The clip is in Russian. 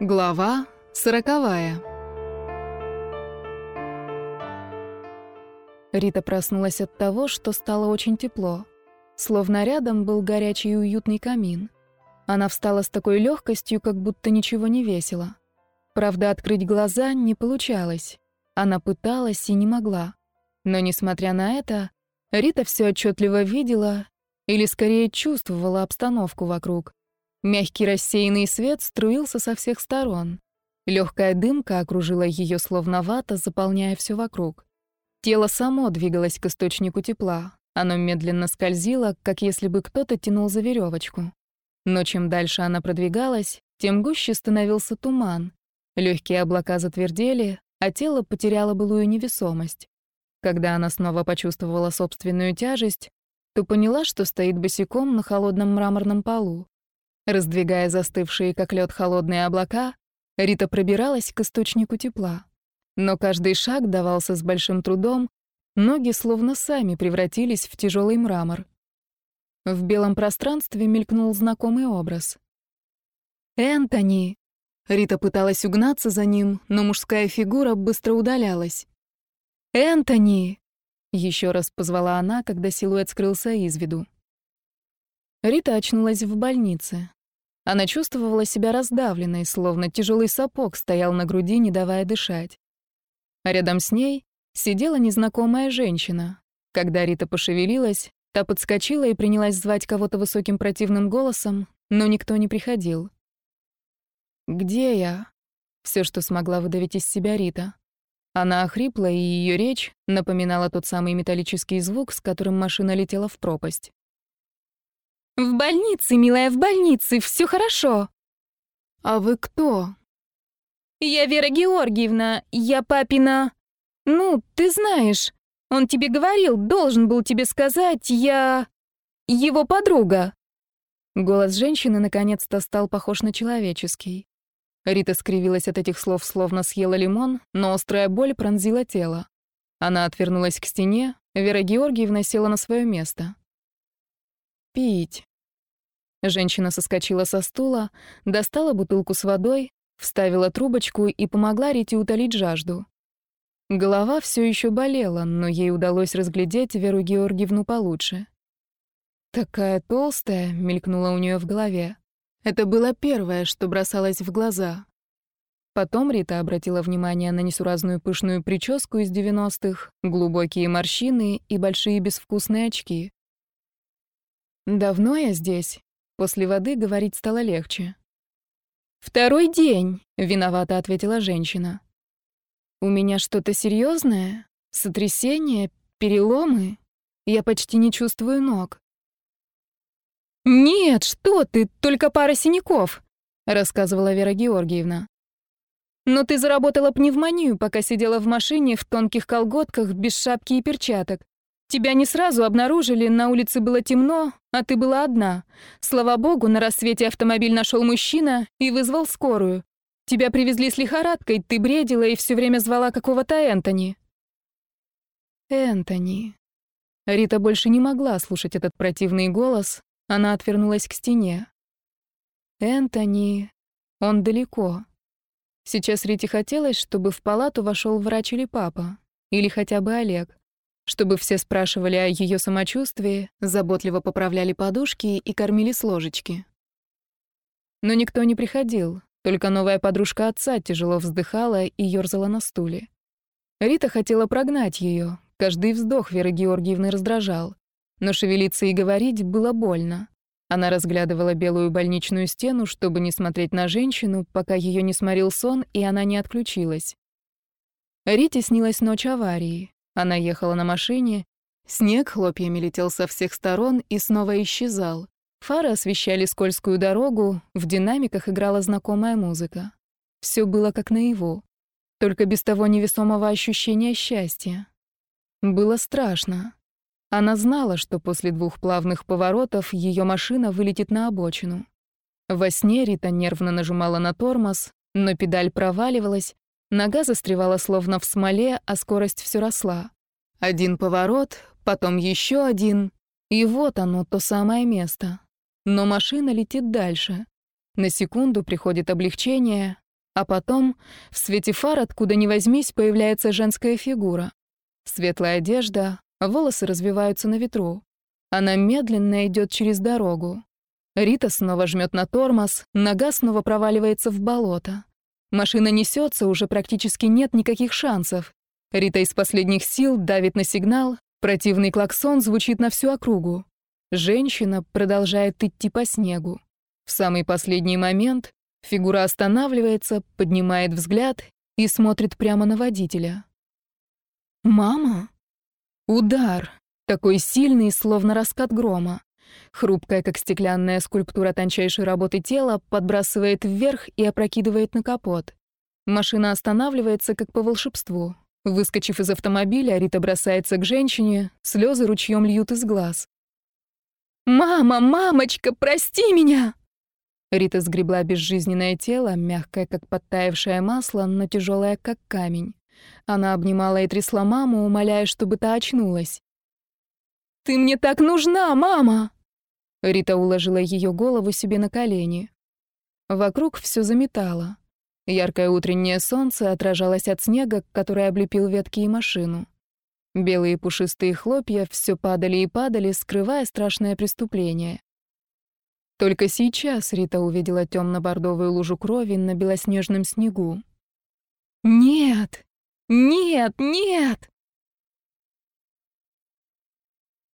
Глава сороковая. Рита проснулась от того, что стало очень тепло. Словно рядом был горячий и уютный камин. Она встала с такой легкостью, как будто ничего не весила. Правда, открыть глаза не получалось. Она пыталась и не могла. Но, несмотря на это, Рита все отчетливо видела или, скорее, чувствовала обстановку вокруг. Мягкий рассеянный свет струился со всех сторон. Легкая дымка окружила ее словно вата, заполняя все вокруг. Тело само двигалось к источнику тепла. Оно медленно скользило, как если бы кто-то тянул за веревочку. Но чем дальше она продвигалась, тем гуще становился туман. Легкие облака затвердели, а тело потеряло былую невесомость. Когда она снова почувствовала собственную тяжесть, то поняла, что стоит босиком на холодном мраморном полу. Раздвигая застывшие, как лед, холодные облака, Рита пробиралась к источнику тепла. Но каждый шаг давался с большим трудом, ноги словно сами превратились в тяжелый мрамор. В белом пространстве мелькнул знакомый образ. «Энтони!» Рита пыталась угнаться за ним, но мужская фигура быстро удалялась. «Энтони!» Еще раз позвала она, когда силуэт скрылся из виду. Рита очнулась в больнице. Она чувствовала себя раздавленной, словно тяжелый сапог стоял на груди, не давая дышать. А рядом с ней сидела незнакомая женщина. Когда Рита пошевелилась, та подскочила и принялась звать кого-то высоким противным голосом, но никто не приходил. «Где я?» — все, что смогла выдавить из себя Рита. Она охрипла, и ее речь напоминала тот самый металлический звук, с которым машина летела в пропасть. «В больнице, милая, в больнице, все хорошо». «А вы кто?» «Я Вера Георгиевна, я папина...» «Ну, ты знаешь, он тебе говорил, должен был тебе сказать, я... его подруга». Голос женщины наконец-то стал похож на человеческий. Рита скривилась от этих слов, словно съела лимон, но острая боль пронзила тело. Она отвернулась к стене, Вера Георгиевна села на свое место. «Пить», Женщина соскочила со стула, достала бутылку с водой, вставила трубочку и помогла Рите утолить жажду. Голова все еще болела, но ей удалось разглядеть Веру Георгиевну получше. «Такая толстая», — мелькнула у нее в голове. Это было первое, что бросалось в глаза. Потом Рита обратила внимание на несуразную пышную прическу из 90-х, глубокие морщины и большие безвкусные очки. «Давно я здесь?» После воды говорить стало легче. «Второй день», — виновато ответила женщина. «У меня что-то серьезное? Сотрясение? Переломы? Я почти не чувствую ног». «Нет, что ты, только пара синяков», — рассказывала Вера Георгиевна. «Но ты заработала пневмонию, пока сидела в машине в тонких колготках, без шапки и перчаток. Тебя не сразу обнаружили, на улице было темно, а ты была одна. Слава богу, на рассвете автомобиль нашел мужчина и вызвал скорую. Тебя привезли с лихорадкой, ты бредила и все время звала какого-то Энтони. Энтони. Рита больше не могла слушать этот противный голос, она отвернулась к стене. Энтони, он далеко. Сейчас Рите хотелось, чтобы в палату вошел врач или папа, или хотя бы Олег чтобы все спрашивали о ее самочувствии, заботливо поправляли подушки и кормили с ложечки. Но никто не приходил, только новая подружка отца тяжело вздыхала и ёрзала на стуле. Рита хотела прогнать ее, каждый вздох Веры Георгиевны раздражал, но шевелиться и говорить было больно. Она разглядывала белую больничную стену, чтобы не смотреть на женщину, пока ее не сморил сон, и она не отключилась. Рите снилась ночь аварии. Она ехала на машине. Снег хлопьями летел со всех сторон и снова исчезал. Фары освещали скользкую дорогу, в динамиках играла знакомая музыка. Все было как наяву, только без того невесомого ощущения счастья. Было страшно. Она знала, что после двух плавных поворотов ее машина вылетит на обочину. Во сне Рита нервно нажимала на тормоз, но педаль проваливалась, Нога застревала словно в смоле, а скорость все росла. Один поворот, потом еще один, и вот оно, то самое место. Но машина летит дальше. На секунду приходит облегчение, А потом в свете фар, откуда ни возьмись, появляется женская фигура. Светлая одежда, волосы развиваются на ветру. Она медленно идет через дорогу. Рита снова жмет на тормоз, нога снова проваливается в болото. Машина несется, уже практически нет никаких шансов. Рита из последних сил давит на сигнал, противный клаксон звучит на всю округу. Женщина продолжает идти по снегу. В самый последний момент фигура останавливается, поднимает взгляд и смотрит прямо на водителя. «Мама?» Удар, такой сильный, словно раскат грома. Хрупкая, как стеклянная скульптура тончайшей работы тела, подбрасывает вверх и опрокидывает на капот. Машина останавливается, как по волшебству. Выскочив из автомобиля, Рита бросается к женщине, слезы ручьем льют из глаз. «Мама, мамочка, прости меня!» Рита сгребла безжизненное тело, мягкое, как подтаявшее масло, но тяжелое, как камень. Она обнимала и трясла маму, умоляя, чтобы та очнулась. «Ты мне так нужна, мама!» Рита уложила ее голову себе на колени. Вокруг все заметало. Яркое утреннее солнце отражалось от снега, который облепил ветки и машину. Белые пушистые хлопья все падали и падали, скрывая страшное преступление. Только сейчас Рита увидела темно-бордовую лужу крови на белоснежном снегу. «Нет! Нет! Нет!»